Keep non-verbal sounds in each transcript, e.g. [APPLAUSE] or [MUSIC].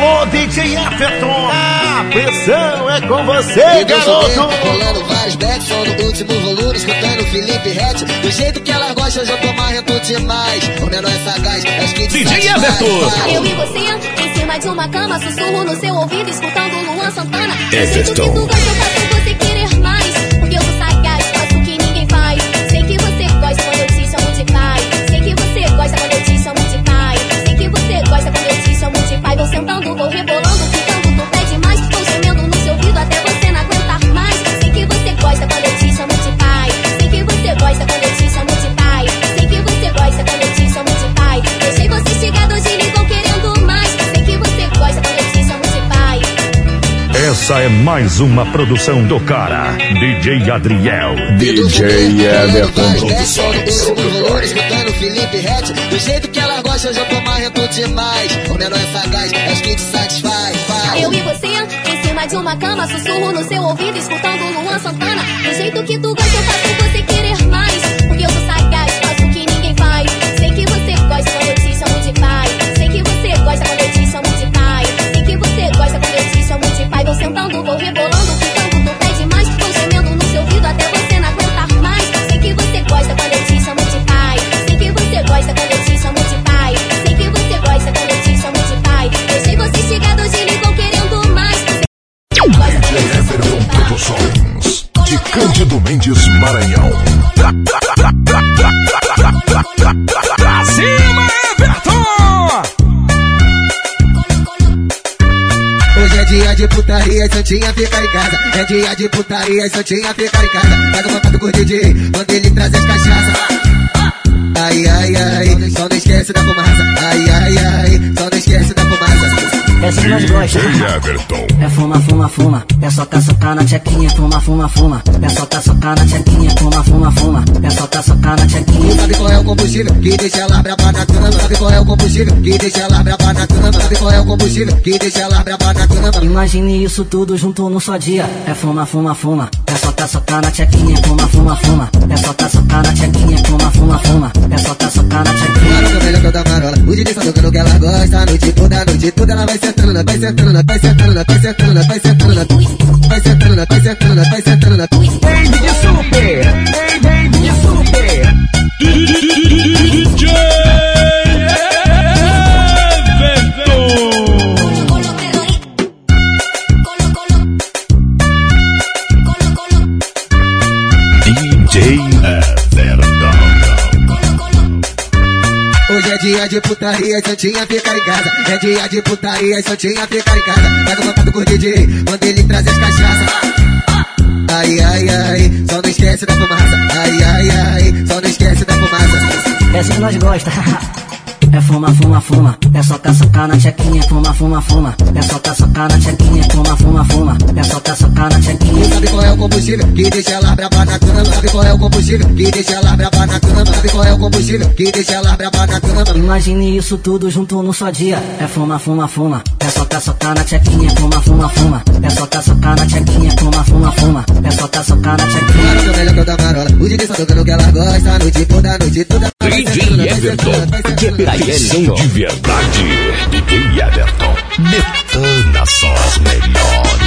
Alô, DJ Everton. A pressão é com você, garoto. Rolando vários backs, só no último volume, escutando Felipe Rett. Do jeito que ela gosta, eu já tô marrento demais. O menor é sagaz, acho que DJ Everton. Eu e você, em cima de uma cama, sussurro no seu ouvido, escutando Luan Santana. Everton. Vou sentando, vou rebolando, ficando, tu pede mais. Vou gemendo no seu ouvido até você não aguentar mais. Sei que você gosta quando eu te chamo de pai. Sei que você gosta quando eu te chamo de pai. Sei que você gosta quando eu te chamo de pai. Deixei você chegar hoje e ligam querendo mais. Sei que você gosta quando eu te chamo de pai. Essa é mais uma produção do cara, DJ Adriel. DJ Everton. Escutando Felipe Rett. Do jeito que ela gosta, eu tô marrento demais. O menor é sagaz, acho que te satisfaz. Faz. Eu e você, em cima de uma cama, sussurro no seu ouvido, escutando Luan Santana. Do jeito que tu gosta, eu faço você querer mais. Porque eu sou sagaz, faço o que ninguém faz. Sei que você gosta quando eu te chamo de pai. Sei que você gosta quando eu te chamo de pai. Sei que você gosta quando eu te chamo de pai. Vou sentando, vou rebolando, Cândido Mendes Maranhão. Pra cima, Everton! Hoje é dia de putaria, e Santinha fica em casa. É dia de putaria, e Santinha fica em casa. Pega uma foto com o DJ, manda ele trazer as cachaças. Ai, ai, ai, só não esquece da fumaça. Ai, Essa nós gosta. É fuma, fuma, fuma. É só tá socar na tchequinha. Fuma, fuma, fuma. É só tá socar na tchequinha. Fuma, fuma, fuma. É só tá socar na tchequinha. Sabe qual é o combustível que deixa ela braba na cama? Sabe qual é o combustível que deixa ela braba na cama? Sabe qual é o combustível que deixa ela braba na cama? Imagine isso tudo junto num só dia. É fuma, fuma, fuma. É só tá socar na tchequinha. Fuma, fuma, fuma. É só tá socar na tchequinha. Fuma, fuma, fuma. É só tá socar na tchequinha. Marola melhor que o da marola. O DJ tá tocando o que ela gosta. A noite toda, a noite toda ela vai sentando, vai sentando, vai sentando, vai sentando, vai sentando, vai sentando, vai sentando, vai sentando. Baby de super! Ei, baby de dia de putaria, Santinha fica em casa. É dia de putaria, Santinha fica em casa. Pega uma foto com o DJ, manda ele trazer as cachaças. Ai, ai, ai, só não esquece da fumaça. Ai, ai, ai, só não esquece da fumaça. Essa que nós gosta. [LAUGHS] É fuma, fuma, fuma. É só socar na tchequinha. Fuma, fuma, fuma. É só socar na tchequinha. Fuma, fuma, fuma. É só socar na tchequinha. Sabe qual é o combustível que deixa ela braba na cama? Sabe qual é o combustível que deixa ela braba na cama? Sabe qual é o combustível que deixa ela braba na cama? Imagine isso tudo junto num só dia. É fuma, fuma, fuma. É só socar na tchequinha. Fuma, fuma, fuma. É só socar na tchequinha. Fuma, fuma, fuma. É só socar na tchequinha. Marola melhor que o da marola. O DJ tá tocando o que ela gosta. A noite toda, a noite toda. DJ Everton, vai sentando. Atenção de verdade. DJ Everton. Detona só as melhores.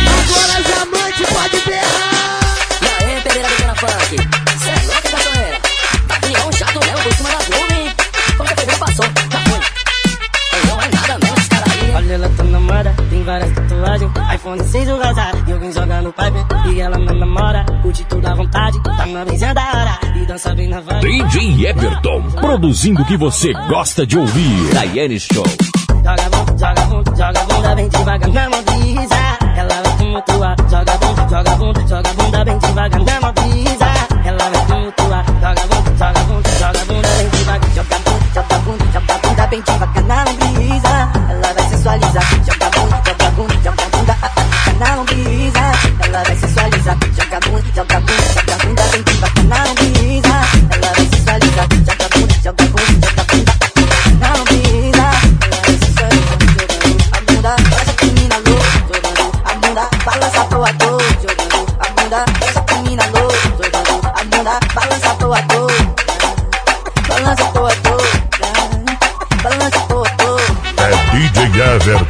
Agora já mãe pode berrar. E aí, Pereira do Zona Funk? Cê é louca, caçoeira? Avião chato mesmo por cima da. Como que a TV passou? Já foi. Não é nada não, esse cara aí. Olha, ela tá namorada, tem várias tatuagens. iPhone 6 o casar, e alguém joga no pipe. E ela me namora, curte tudo à vontade. Tá na brisa da hora, e dança bem na vibe. DJ Everton, produzindo o que você gosta de ouvir. Daiane Show. Joga bom, joga bom, joga bunda bem devagar na mão brisa. Ela vai tumultuar, joga bom, joga bom, joga bunda bem devagar na mão brisa. Ela vai tumultuar, joga bom, joga bom, joga bunda bem devagar. Joga bom, joga bom, joga bunda bem devagar na mão brisa. Ela vai sensualizar, joga bom, joga bom, joga bunda ah, ah, na mão brisa. Ela vai sensualizar, joga bom, joga bom,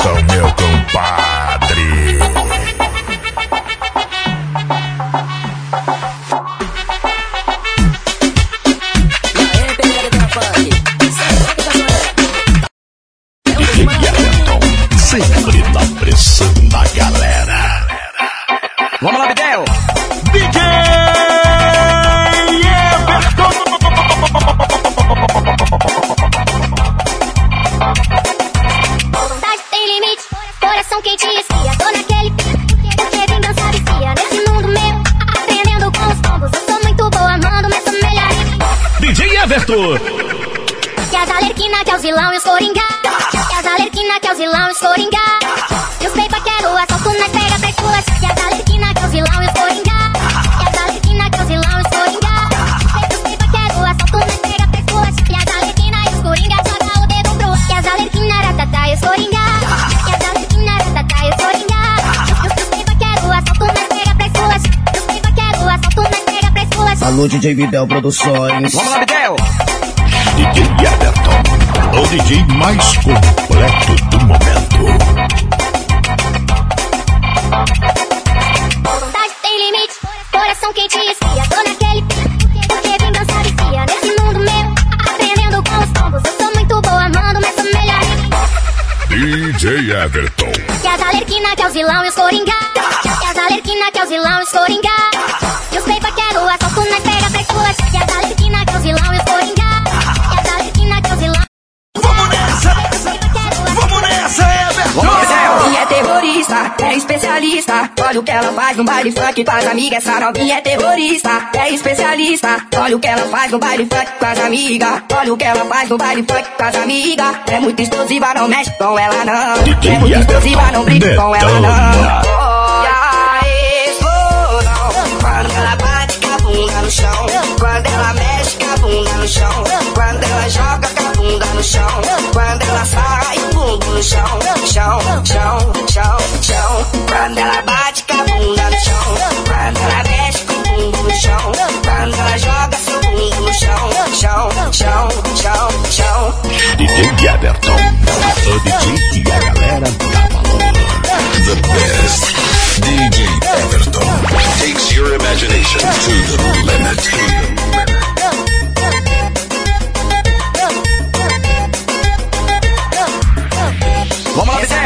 the Alô, DJ Vidal Produções. Vamos lá, Bidel. DJ Everton, o DJ mais completo do momento. Vontade tem limite, coração quente e esfria. Tô naquele porque vingança vicia. Nesse mundo meu, aprendendo com os tombos. Eu sou muito boa, mando, mas sou melhor. DJ Everton, Que as alerquina, que é os vilão e os coringa. Que as alerquina, que é os vilão e os coringa. E quero assalto nas pega pra esculachar. Que as alerquina, que é os vilão e os coringa. Que as alerquina, que é os vilão. Vamos nessa. Vamos nessa, Everton. Vamos, Bidel. novinha é terrorista, é especialista. Olha o que ela faz no baile funk com as amigas. Essa novinha é terrorista, é especialista. Olha o que ela faz no baile funk com as amigas. Olha o que ela faz no baile funk com as amigas. É muito explosiva, não mexe com ela não. É muito explosiva, não brinca com ela não. Chão. Quando ela mexe com a bunda no chão. Quando ela joga com a bunda no chão. Quando ela sai o bumbum no chão. Chão, chão, chão, chão. Quando ela bate com a bunda no chão. Quando ela mexe com o bumbum no chão. Quando ela joga seu bumbum no chão. Chão, chão, chão, chão. DJ Everton, o DJ que a galera dá valor. The best. DJ Everton takes your imagination to the limit.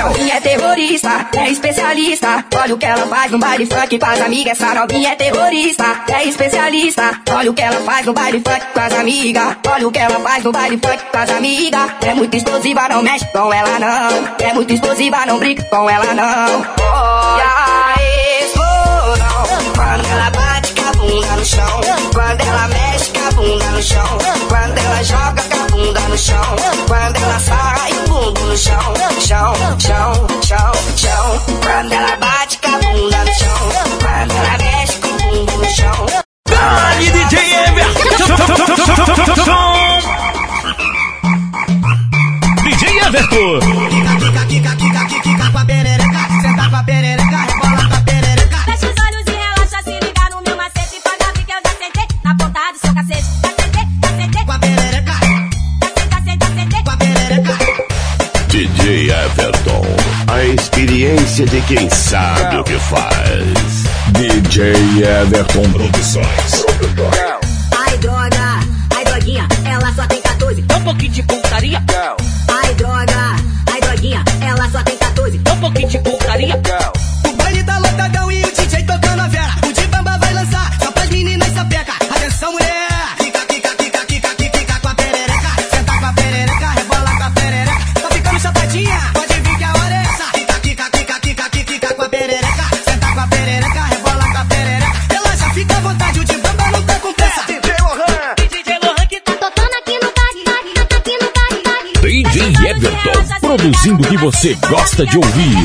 Novinha é terrorista, é especialista. Olha o que ela faz no baile funk com as amigas. Essa novinha é terrorista, é especialista. Olha o que ela faz no baile funk com as amigas. Olha o que ela faz no baile funk com as amigas. É muito explosiva, não mexe com ela não. É muito explosiva, não brinca com ela não. Olha a explosão. Quando ela bate com a bunda no chão. Quando ela mexe com a bunda no chão. Quando ela joga com a bunda no chão. Quando ela sai o bumbum no chão. Chão, chão, chão, chão. Quando ela bate com a bunda no chão. Quando ela mexe com o bumbum no chão. Dali, DJ Everton. DJ Everton. Kika, kika, kika, kika, kika com a perereca. Senta com a perereca, rebola com a perereca. Fecha os olhos a experiência de quem sabe o que faz. DJ Everton Produções. Ai droga, ai droguinha, ela só tem 14. Dá um pouquinho de putaria. Ai droga, ai droguinha, ela só tem 14. Dá um pouquinho de putaria. Produzindo o que você gosta de ouvir.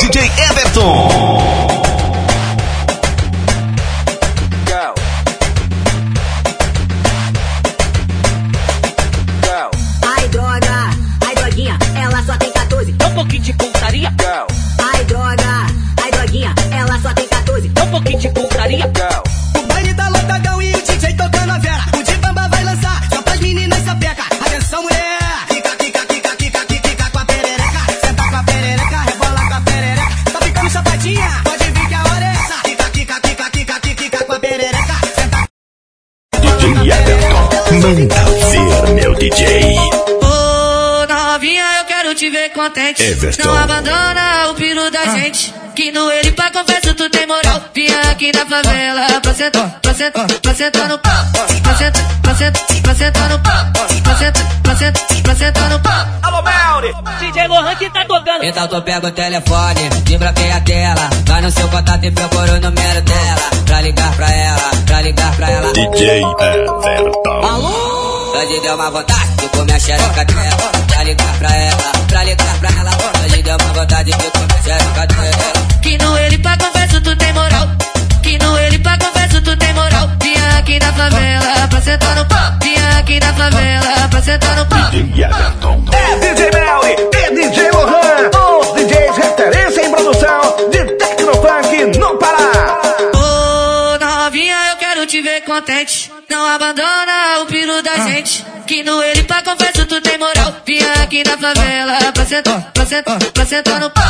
DJ Everton. Ai droga, ai droguinha, ela só tem 14. Dá um pouquinho de putaria. Ai contente. Everton. Não abandona o piru da gente. Que no ele pra confesso tu tem moral. Vinha aqui na favela pra sentar, pra sentar, pra sentar no pau. Pra sentar, pra sentar, pra sentar no pau. Pra sentar, pra sentar, pra sentar no pau. Alô, Melri. DJ Lohan que tá tocando. Então tu pega o telefone, desbloqueia a tela. Vai no seu contato e procura o número dela. Pra ligar pra ela, pra ligar pra ela. DJ Everton. Hoje deu uma vontade de comer a xereca dela. Pra ligar pra ela, pra ligar pra ela. Hoje deu uma vontade de comer a xereca dela. Que no ele pra confesso tu tem moral. Que no ele pra confesso tu tem moral. Vinha aqui na favela pra sentar no pau. Vinha aqui na favela pra sentar no pau. Everton. É DJ Melly e DJ Lohan. Contente. Não abandona o piru da gente. Que no ele pra confesso tu tem moral. Vinha aqui na favela pra sentar, pra sentar, pra sentar no pau.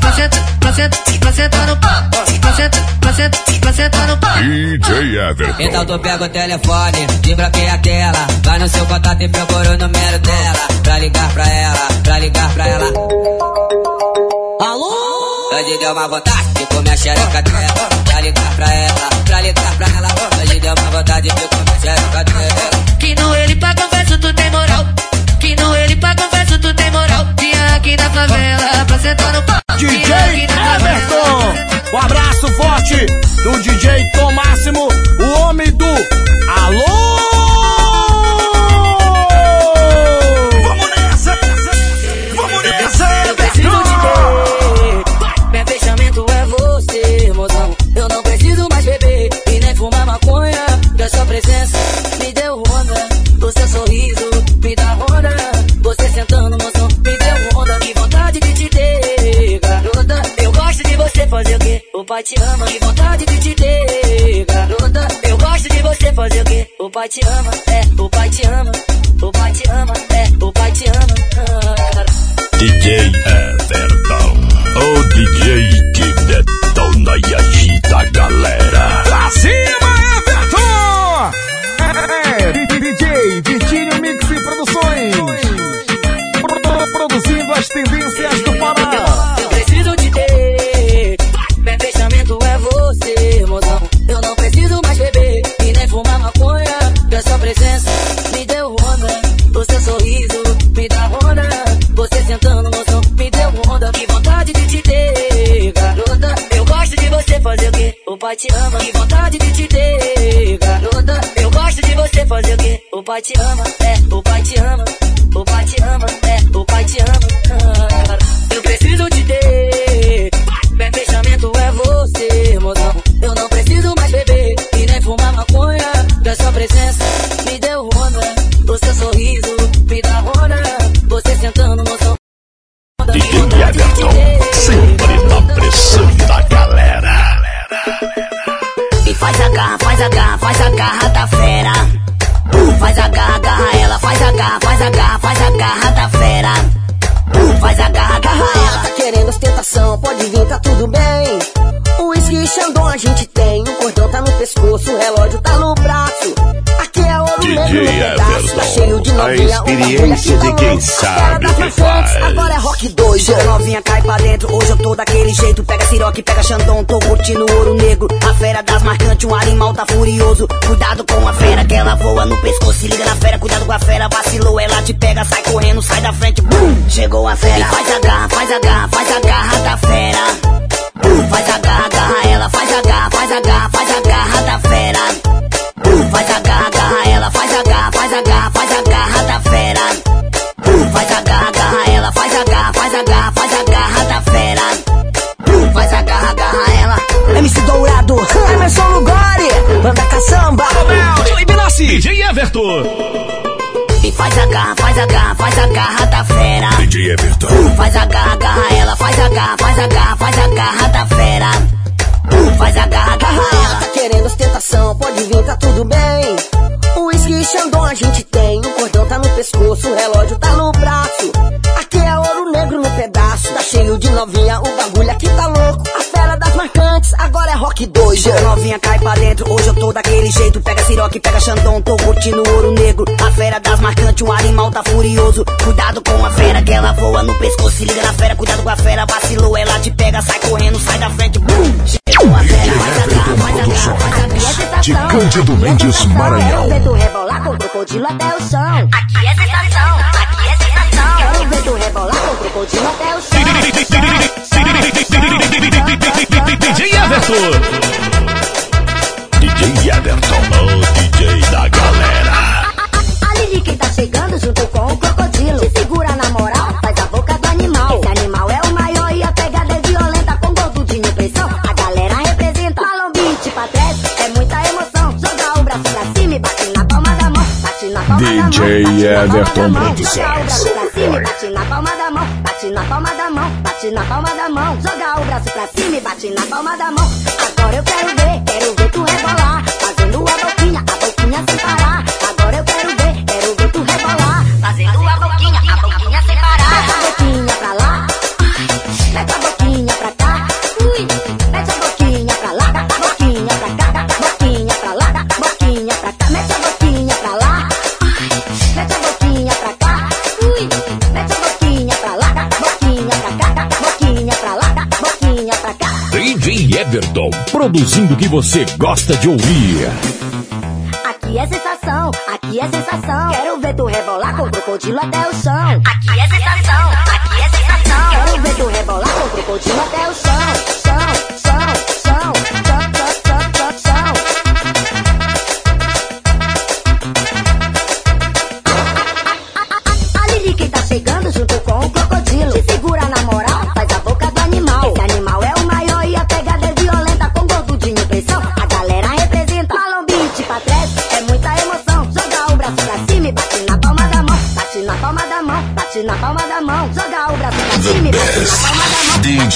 Pra sentar, pra sentar, pra sentar no pau. Pra sentar, pra sentar, pra sentar no pau. DJ Everton. Então tu pega o telefone, desbloqueia a tela. Vai no seu contato e procura o número dela. Pra ligar pra ela, pra ligar pra ela. Alô? Hoje deu uma vontade de comer a xereca dela. Pra ligar pra ela, pra ligar pra ela. Hoje deu uma vontade de comer a xereca dela. Que no ele pra confesso tu tem moral. Que no ele pra confesso tu tem moral. Vinha aqui na favela pra sentar no pau. DJ Everton. Um abraço forte do DJ Tom te ama. Que vontade de te ter, garota. Eu gosto de você fazer o quê? O pai te ama, te ama, a garra, faz a garra, faz a garra da fera. Uh, faz a garra, agarra ela. Tá querendo ostentação, pode vir, tá tudo bem. O uísque Xandão a gente tem, o cordão tá no pescoço, o relógio tá no braço. DJ no pedaço, tá Everton. cheio de A novinha, uma experiência de quem sabe o que faz. Agora é rock 2, chega novinha, cai pra dentro, hoje eu tô daquele jeito. Pega siroque, pega Xandão, tô curtindo ouro negro. A fera das marcantes, um animal tá furioso. Cuidado com a fera, que ela voa no pescoço. Se liga na fera, cuidado com a fera, vacilou, ela te pega, sai correndo, sai da frente, bum, chegou a fera. E faz a garra, faz a garra, faz a garra da fera. Faz a garra, agarra ela, faz a garra, faz a garra, faz a garra da fera. Faz a garra, ela, faz a garra, faz a garra, faz a garra da fera. Uh, faz a garra, agarra ela, faz a garra, faz a garra, faz a garra da fera. Uh, faz a garra, agarra ela. MC Dourado, Emerson Lugori, banda caçamba. DJ Everton. E faz a garra, faz a garra, faz a garra da fera. DJ Everton. Uh, faz a garra, agarra ela, faz a garra, faz a garra, faz a garra da fera. Uh, faz a garra, agarra ela. Tá querendo ostentação, pode vir, tá tudo bem. O uísque Xandão a gente tem, o cordão tá no pescoço, o relógio tá no braço. Aqui é ouro negro no pedaço. Tá cheio de novinha, o bagulho aqui tá louco. Agora é rock doido. Chega novinha, cai pra dentro, hoje eu tô daquele jeito. Pega siroque, pega xandão, tô curtindo ouro negro. A fera das marcantes, o animal tá furioso. Cuidado com a fera que ela voa no pescoço. Se liga na fera, cuidado com a fera, vacilou, ela te pega, sai correndo, sai da frente. Bum! Chegou a fera, faz a garra, faz a garra, faz a garra. De Cândido Mendes, Maranhão. Tu rebolar com o crocodilo até o chão. Aqui é sensação, aqui é sensação. Ver tu rebolar com o crocodilo até o chão. [LAUGHS] DJ Everton. DJ Everton, o DJ da galera. A Lili que tá chegando junto com o crocodilo. Se segura na moral, faz a boca do animal. Esse animal é o maior e a pegada é violenta. Com gordudinho pressão, a galera representa. Malambite pra trás, é muita emoção. Jogar o braço pra cima e bate na palma da mão. Bate na palma da mão. DJ Everton. Produções. Jogar o braço pra cima e bate na palma da mão. Bate na palma da mão, bate na palma da mão. Jogar o braço pra cima e bate na palma da mão. Agora eu quero ver, quero ver tu rebolar. Fazendo a boquinha, a boquinha sem parar. DJ Everton, produzindo o que você gosta de ouvir. Aqui é sensação, aqui é sensação. Quero ver tu rebolar com o crocodilo até o chão. Aqui é sensação, aqui é sensação. Quero ver tu rebolar com o crocodilo até o chão, chão,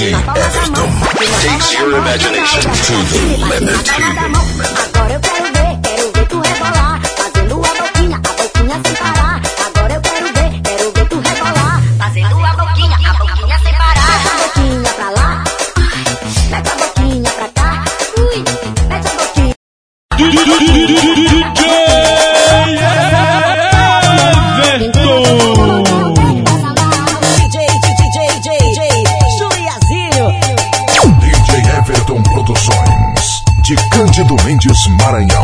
DJ Everton takes your imagination to the limit. Agora eu quero ver, quero ver tu rebolar. Fazendo a boquinha, a boquinha sem parar. Agora eu quero ver, quero ver tu rebolar. Fazendo a boquinha, a boquinha sem Mete parar. a boquinha pra lá, mete a boquinha pra cá, mete a boquinha. Maranhão.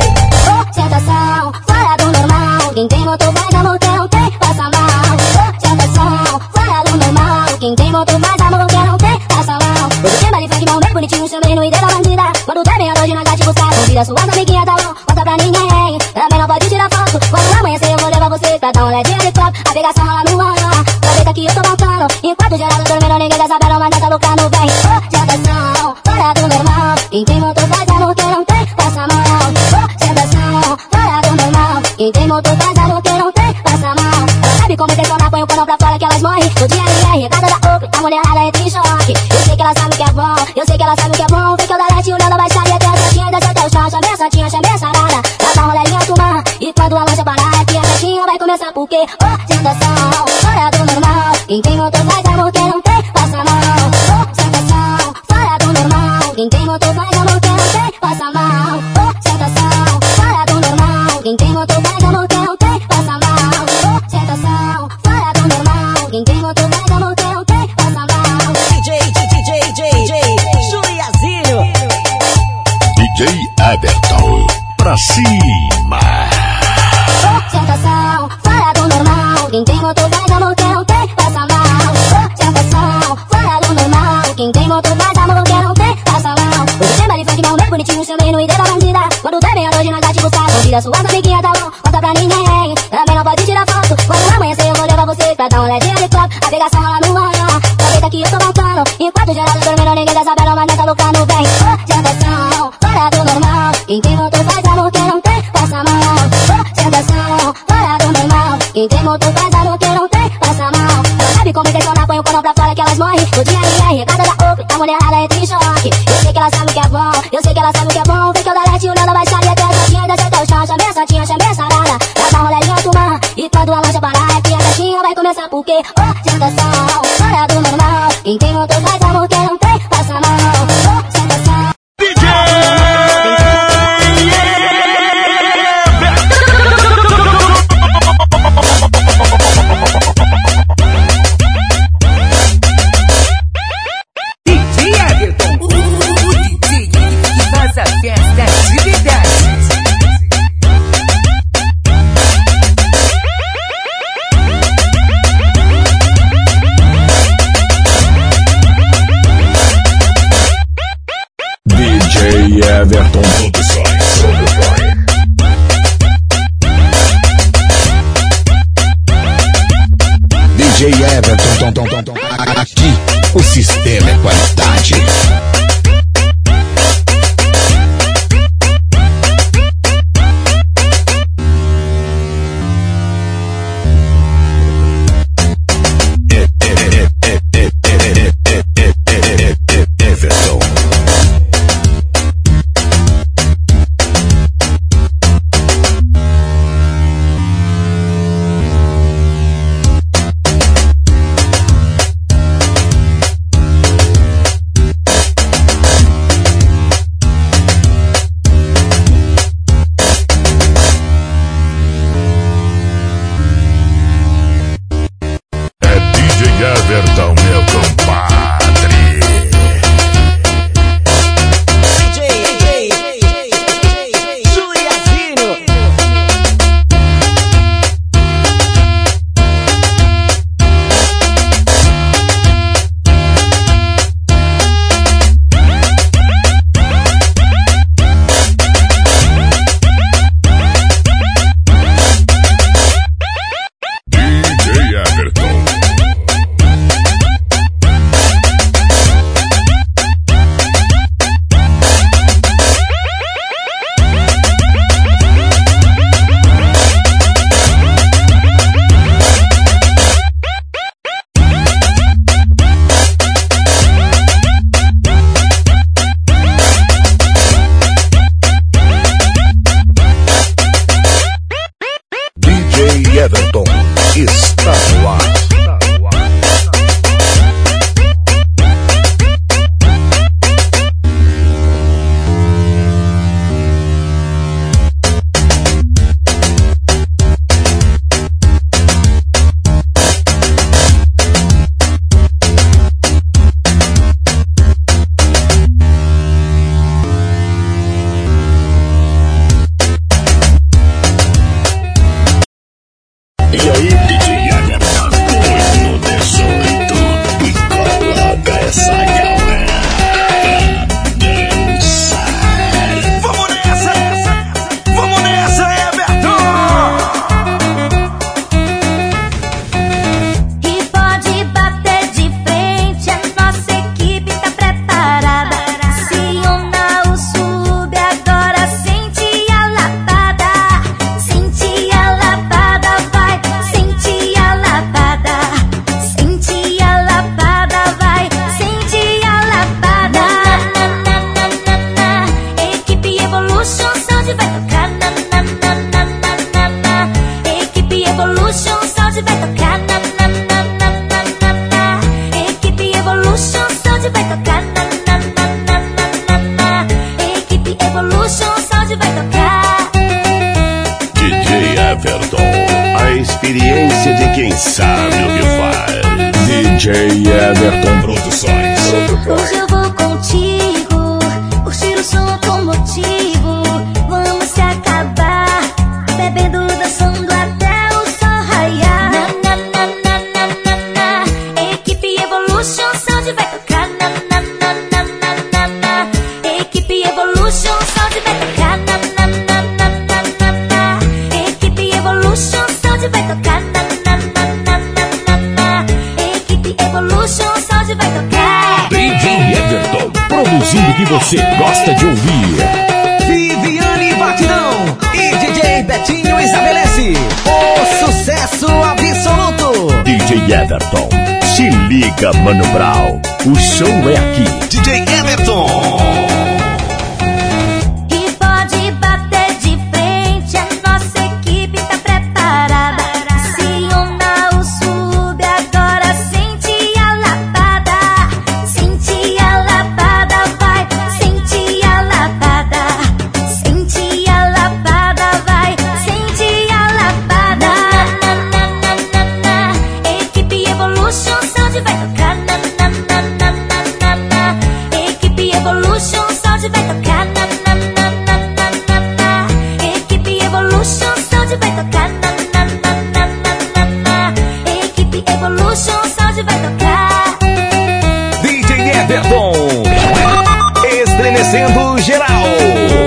Tentação, fora do normal. Quem tem motor amor, quem não tem, passa mal. Tentação, fora do normal. Quem tem motor amor, quem não tem, passa mal. Hoje tem baile funk, mal bem bonitinho, chamei no ID da bandida. Quando der meia-noite, nós vai te buscar. Convida suas DJ Everton Produções. você gosta de ouvir. Viviane Batidão e DJ Betinho estabelece o sucesso absoluto. DJ Everton, se liga, Mano Brown. O show é aqui. DJ Everton. Revolution Sound vai tocar. DJ Everton, estremecendo geral.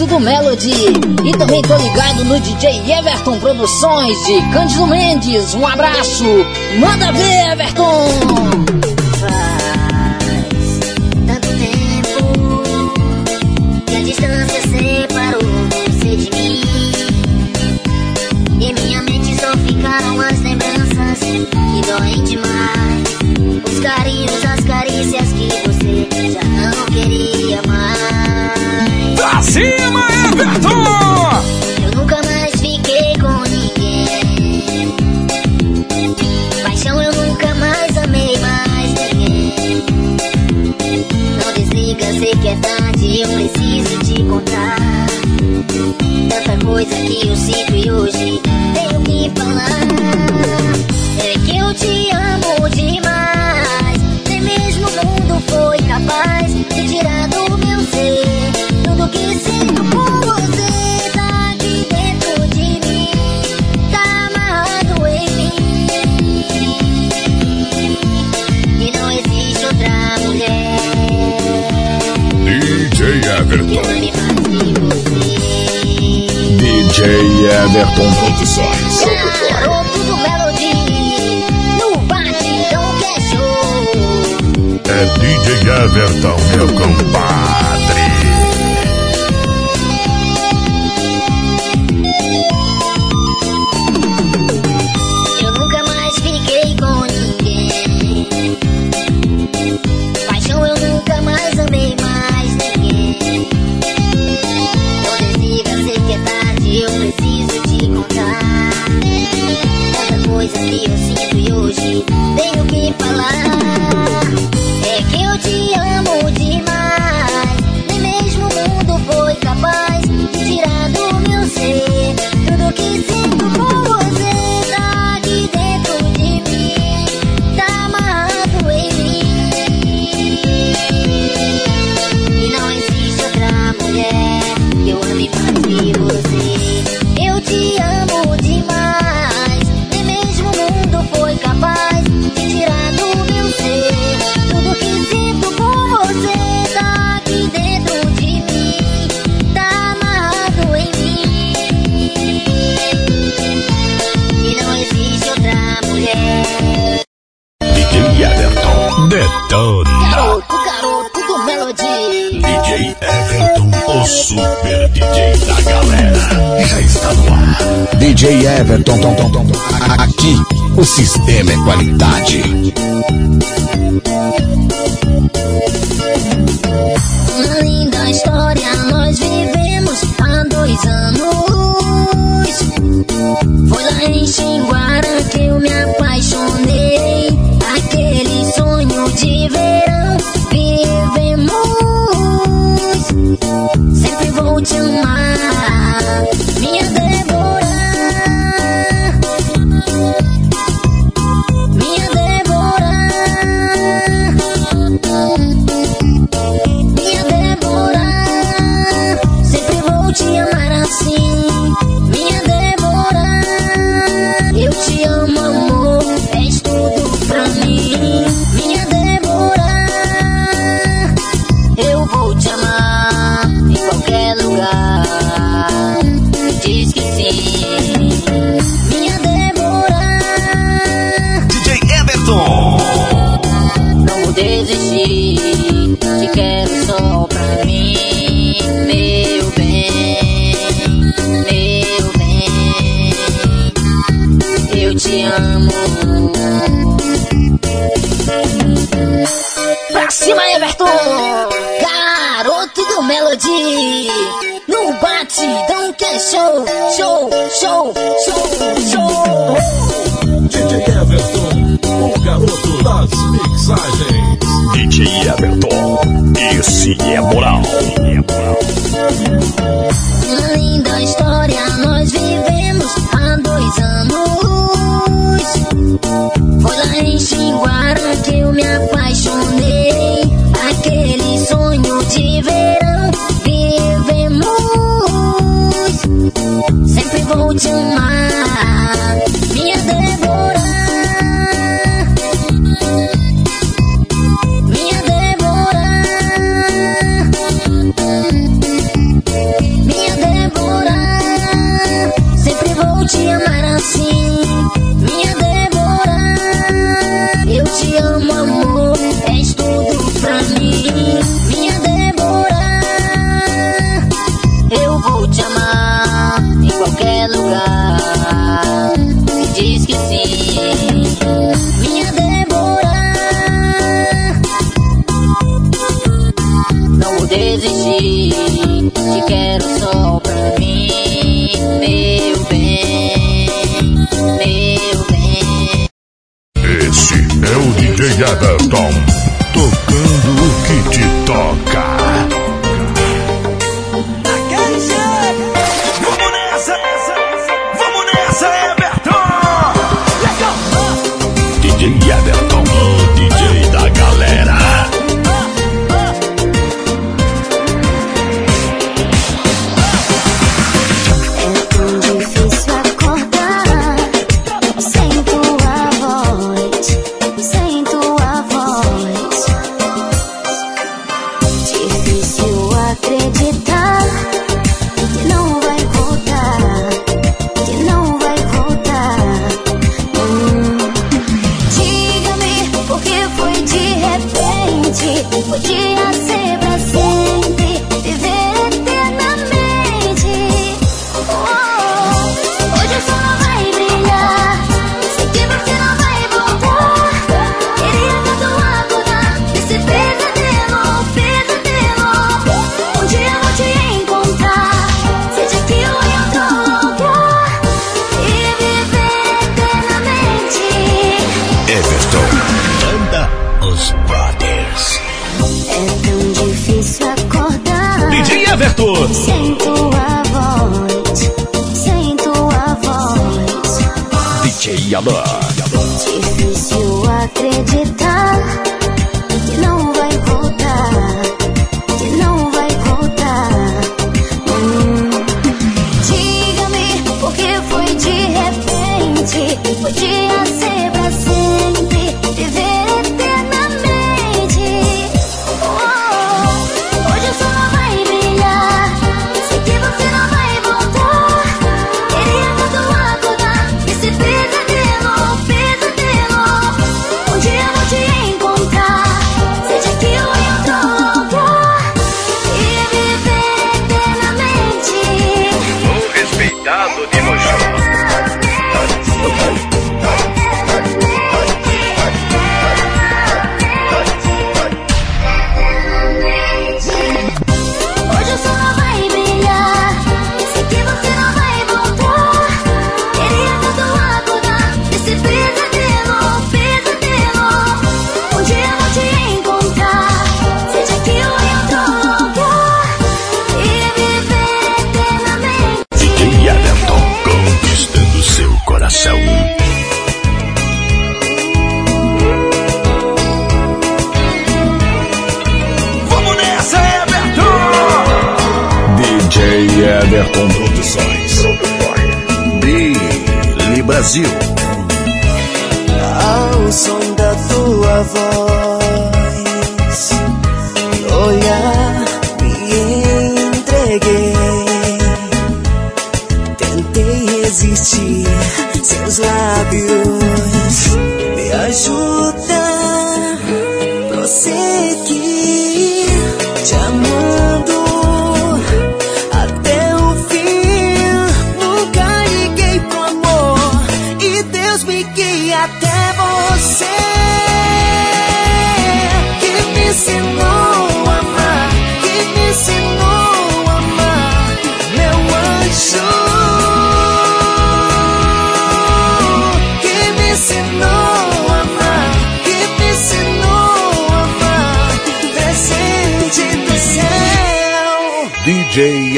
direto do Melody. E também tô ligado no DJ Everton Produções de Cândido Mendes. Um abraço, manda ver, Everton! e Everton Produções. Garoto do Melody, no bate que é. É DJ Everton, meu compadre.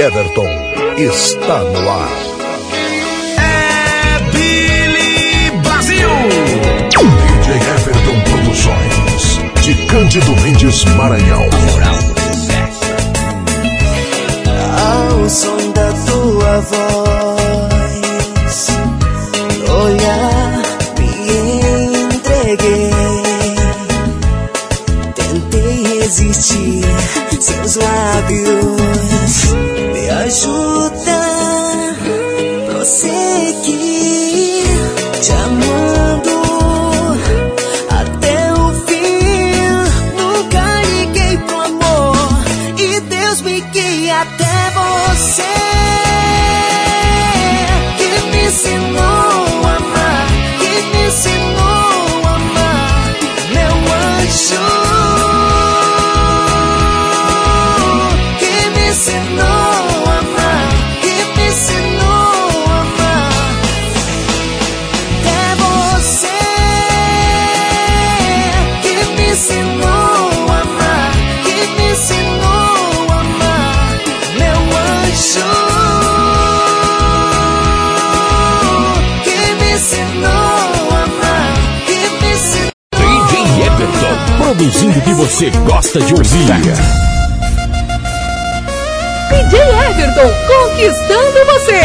Everton está no ar. É Billy Brasil. DJ Everton Produções, de Cândido Mendes Maranhão. Ao som da tua voz, olhar, me entreguei. Tentei resistir, seus lábios ajuda prosseguir te amando até o fim. Nunca liguei pro amor e Deus me guia até você que me ensinou a amar, que me ensinou a amar, meu anjo. produzindo o que você gosta de ouvir. DJ Everton, conquistando você.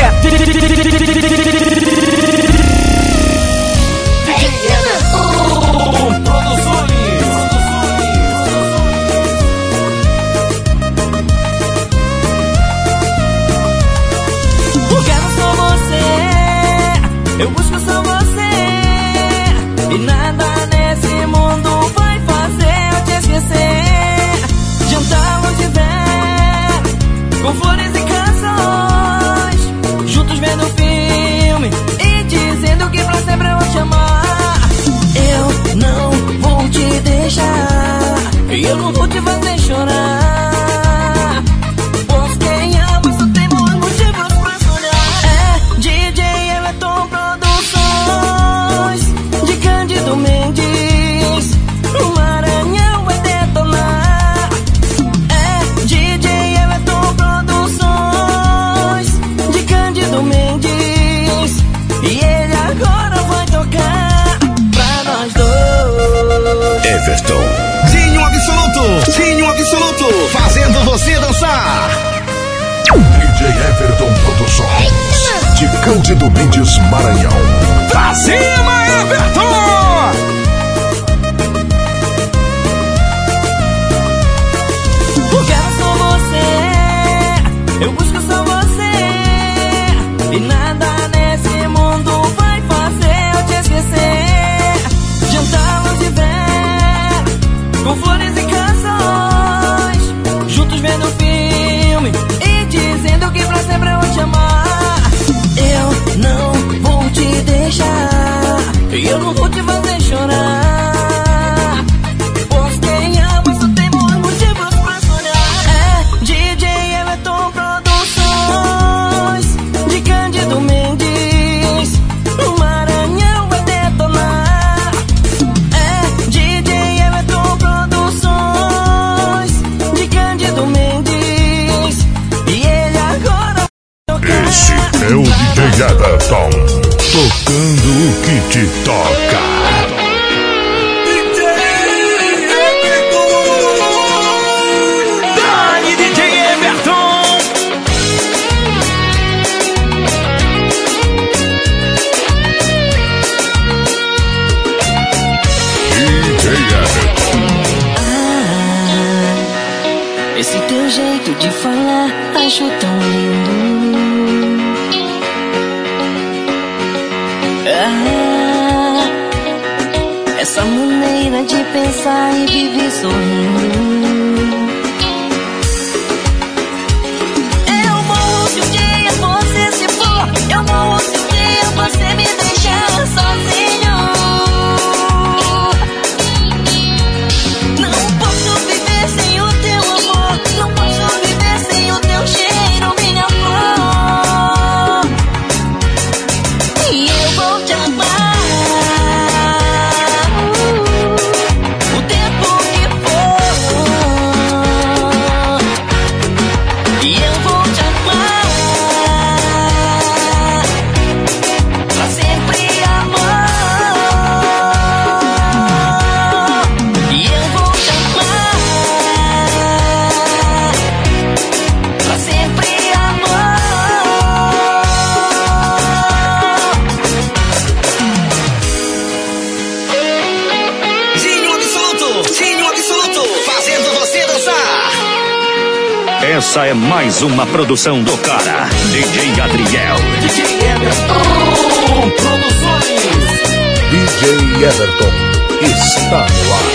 DJ Everton está no ar.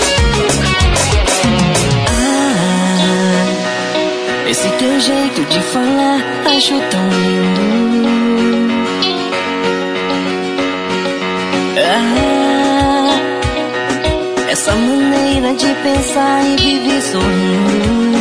Ah, esse teu jeito de falar acho tão lindo. Ah, essa maneira de pensar e viver sorrindo.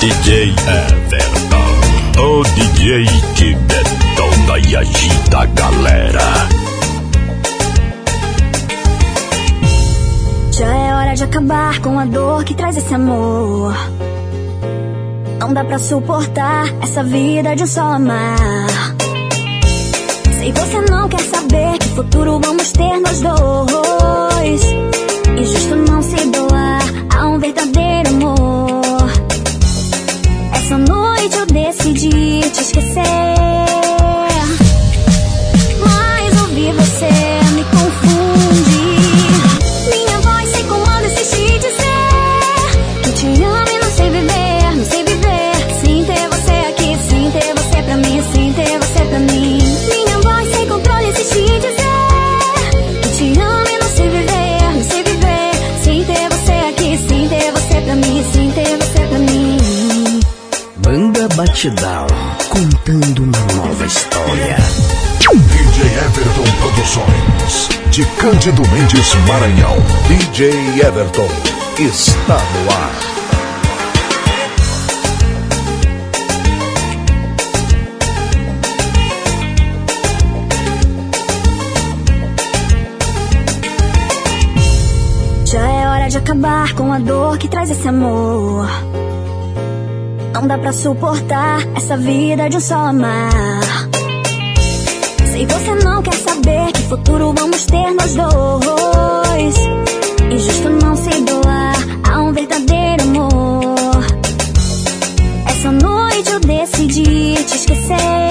DJ Everton, o DJ que detona e agita a galera. Já é hora de acabar com a dor que traz esse amor. Não dá pra suportar essa vida de só amar. Sei você não quer saber que futuro vamos ter nós dois, e justo não se doar a um verdadeiro amor. decidi te esquecer. Contando uma nova história. DJ Everton Produções, de Cândido Mendes Maranhão. DJ Everton está no ar. Já é hora de acabar com a dor que traz esse amor. Não dá pra suportar essa vida de um só amar. Sei você não quer saber que futuro vamos ter nós dois. e justo não se doar a um verdadeiro amor. Essa noite eu decidi te esquecer.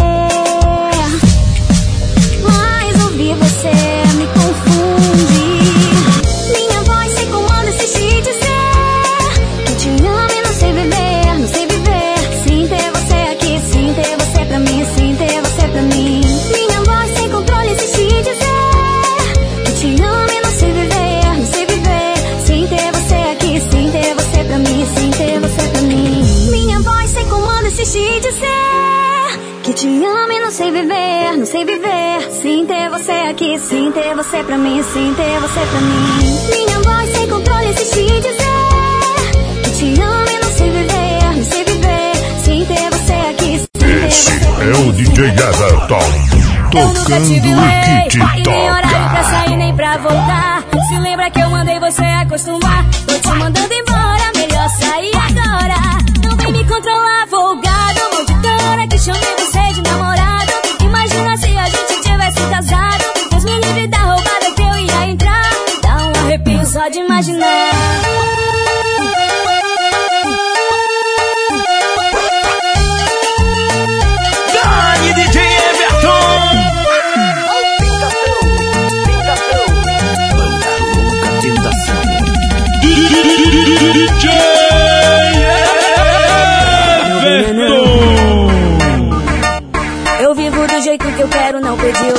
Aqui, sem ter você pra mim, sem ter você pra mim. Minha voz sem controle insiste em dizer que te amo e não sei viver, não sei viver. Sem ter você aqui, ter Esse você é o mim. DJ Everton. Tocando o que te Pai, nem horário pra toca. sair nem pra voltar. Se lembra que eu mandei você acostumar? Tô te mandando embora, melhor sair agora. Não vem me controlar, folgado, malditona, que chamei você de namorado. Eu vivo do jeito que eu quero, não pedi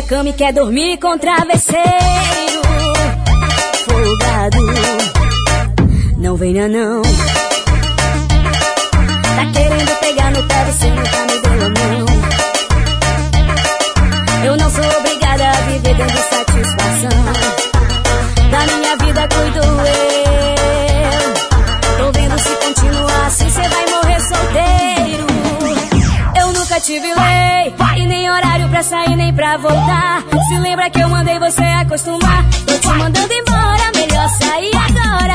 Minha cama e quer dormir com travesseiro. Folgado, não venha não. Tá querendo pegar no pé, você nunca me deu a mão. Eu não sou obrigada a viver dando satisfação. Da minha pra sair nem pra voltar. Se lembra que eu mandei você acostumar? Tô te mandando embora, melhor sair agora.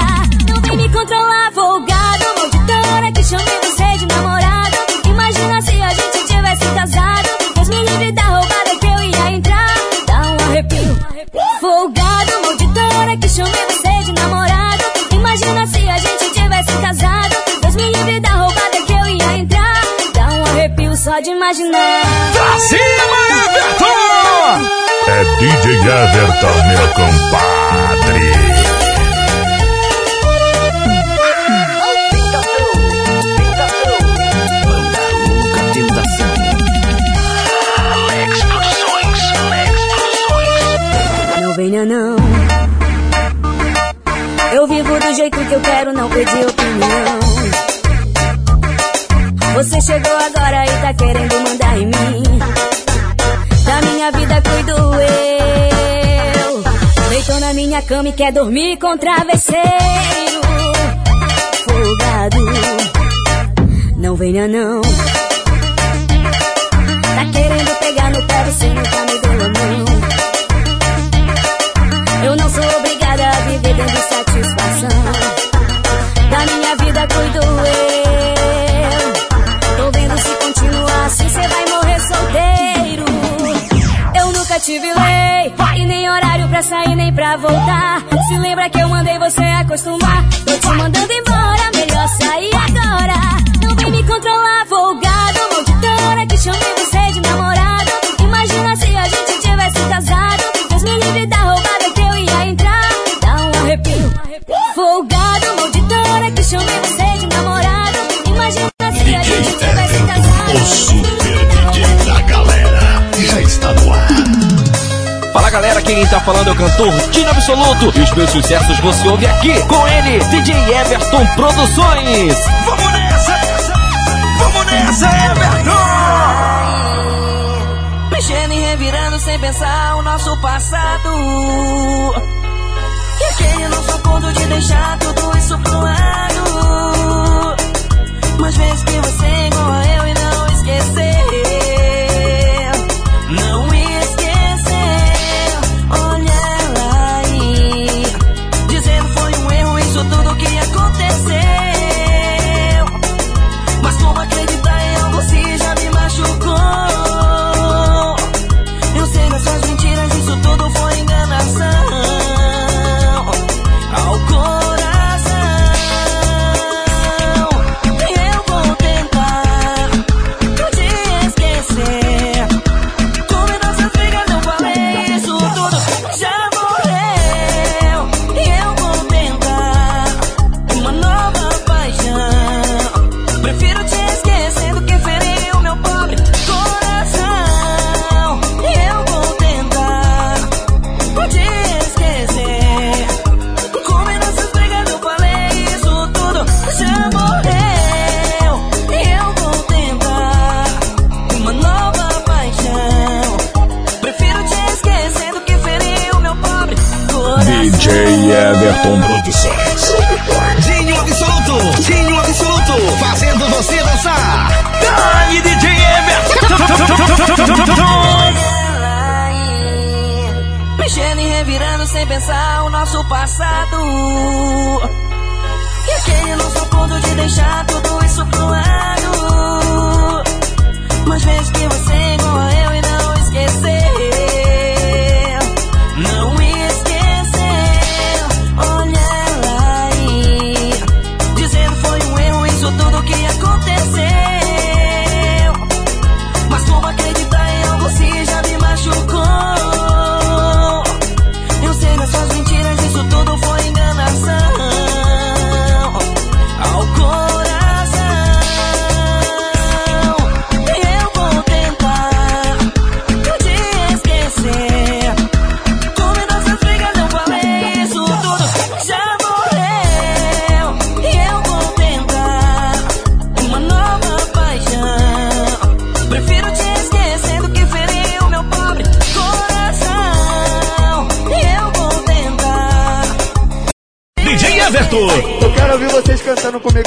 Não vem me controlar, folgado, malditona, que chamei você de namorado. Imagina se a gente tivesse casado. Deus me livre da roubada que eu ia entrar. Dá um arrepio. Folgado, malditona, que chamei você de namorado. Imagina se a gente tivesse casado. Deus me livre da roubada que eu ia entrar. Dá um arrepio só de imaginar. Pra cima, Everton! É DJ Everton, meu compadre. Alex Produções, Alex Produções. Não venha não. Eu vivo do jeito que eu quero, não pedi opinião. Você chegou agora e tá querendo mandar em mim. Minha cama e quer dormir com travesseiro. Folgado, não venha não. Tá querendo pegar no pé, você nunca me deu a mão. Eu não sou obrigada a viver dando satisfação. Pra sair nem pra voltar. Se lembra que eu mandei você acostumar? Tô te mandando embora, quem tá falando é o cantor Dino Absoluto e os meus sucessos você ouve aqui com ele, DJ Everton Produções. Vamos nessa! Vamos nessa, Everton! Mexendo e revirando sem pensar o nosso passado. E quem eu não sou conto de deixar tudo isso pro lado. Mas vezes que você é igual a eu Mexendo e revirando sem pensar o nosso passado. E aquele nosso ponto de deixar tudo isso pro lado. Mas vezes que você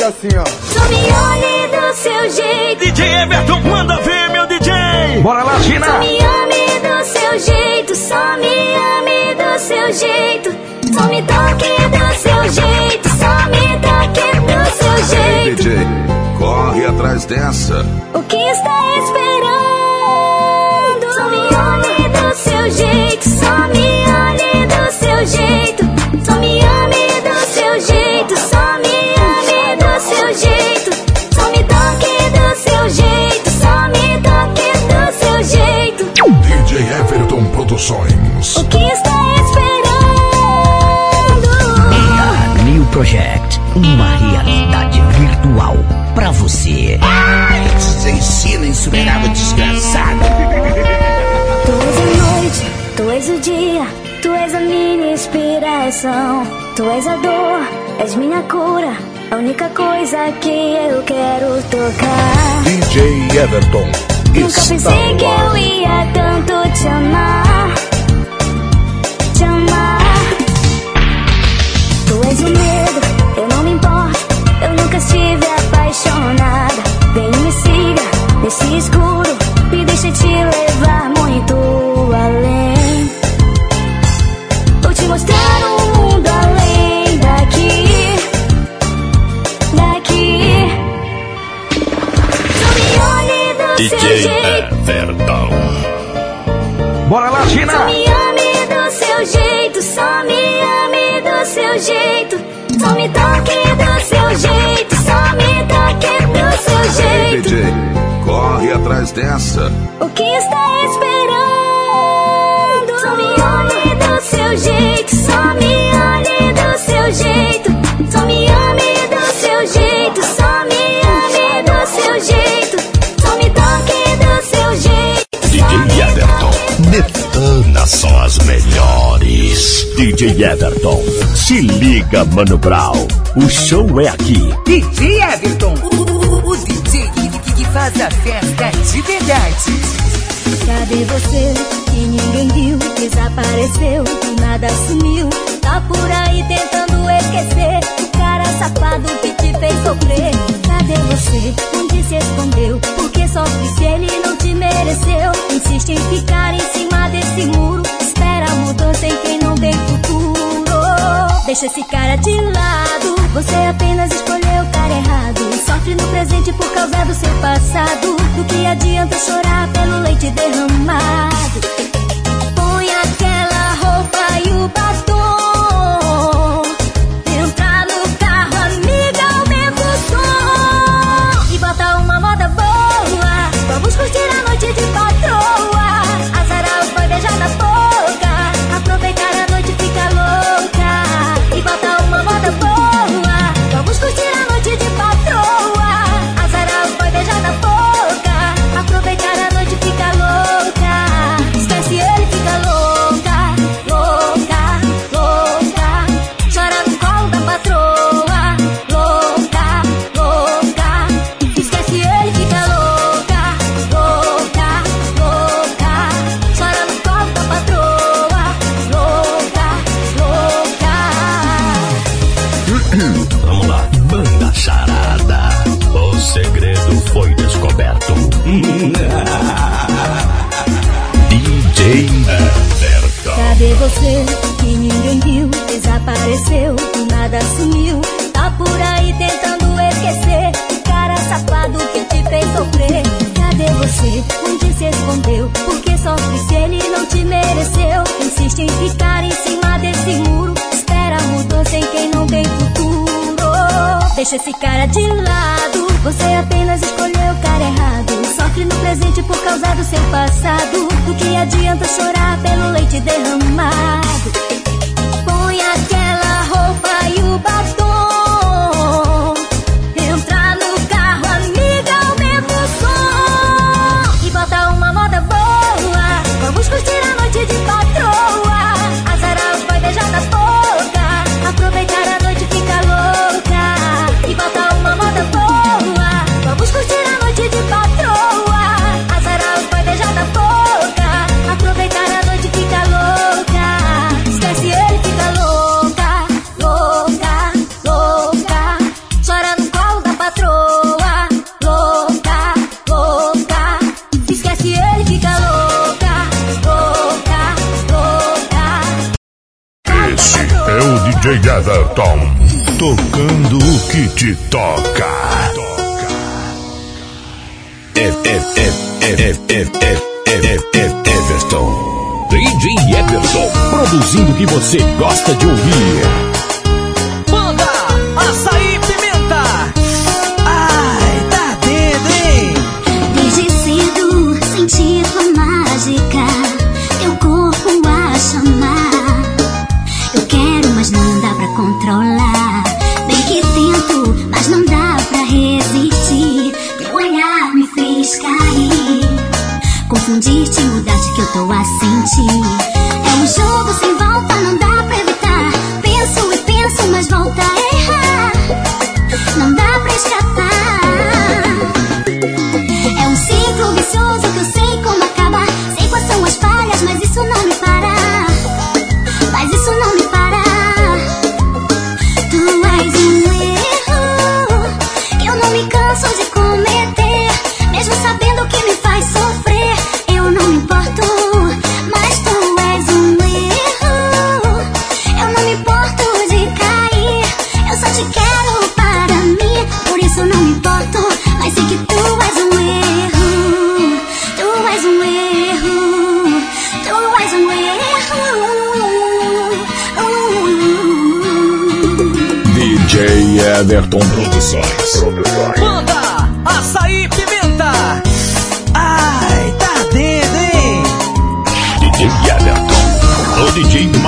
assim, ó. Só me olhe do seu jeito. DJ Everton, manda ver, meu DJ! Bora lá, Só China! me ame do seu jeito. Só me ame do seu jeito. Só me toque do seu jeito. Só me toque do seu jeito. DJ, corre atrás dessa. Tu és a minha inspiração. Tu és a dor, és minha cura, a única coisa que eu quero tocar. DJ Everton. Nunca pensei que eu ia tanto te amar. Te amar. Tu és o medo, eu não me importo. Eu nunca estive apaixonada. Vem me siga nesse escuro. Me deixa te levar muito além. Seu jeito. Everton. Bora lá, Só China! me ame do seu jeito, só me ame do seu jeito. Só me toque do seu jeito, só me toque do seu jeito. DJ, corre atrás dessa. O que está esperando? Seu jeito, só me olhe do seu jeito. Só me ame do seu jeito, só me ame do seu jeito. Só me toque do seu jeito. DJ Everton. Detana são as melhores. DJ Everton. Se liga, Mano Brown. O show é aqui. DJ Everton, o, o- o DJ que, que faz a festa de verdade. Cadê você que ninguém viu? Desapareceu, nada sumiu. Tá por aí tentando esquecer o cara safado que te fez sofrer. Cadê você? Onde se escondeu? Porque sofre se ele não te mereceu. Insiste em ficar em cima desse muro. Espera a mudança em quem não tem futuro. Deixa esse cara de lado. Você apenas escolheu o cara errado. Sofre no presente por causa do seu passado. Do que adianta chorar pelo leite derramado?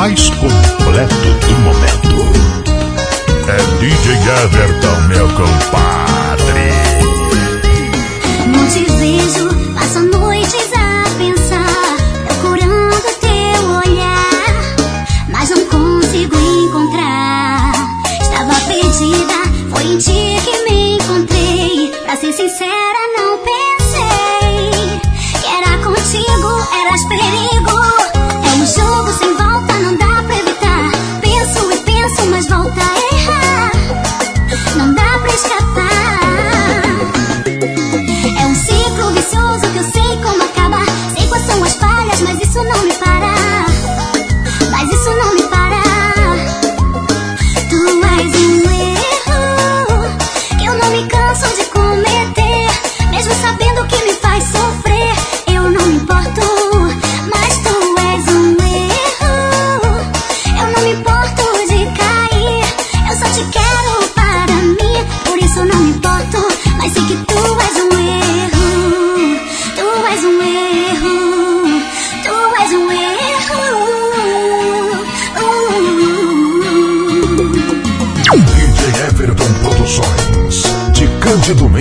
mais completo do momento. É DJ Everton, meu compadre.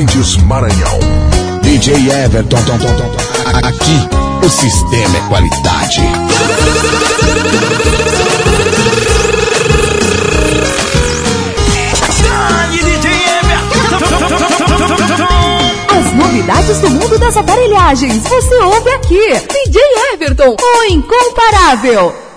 Tiradentes, Maranhão. DJ Everton, tom, tom, tom, aqui o sistema é qualidade. As novidades do mundo das aparelhagens, você ouve aqui. DJ Everton, o incomparável.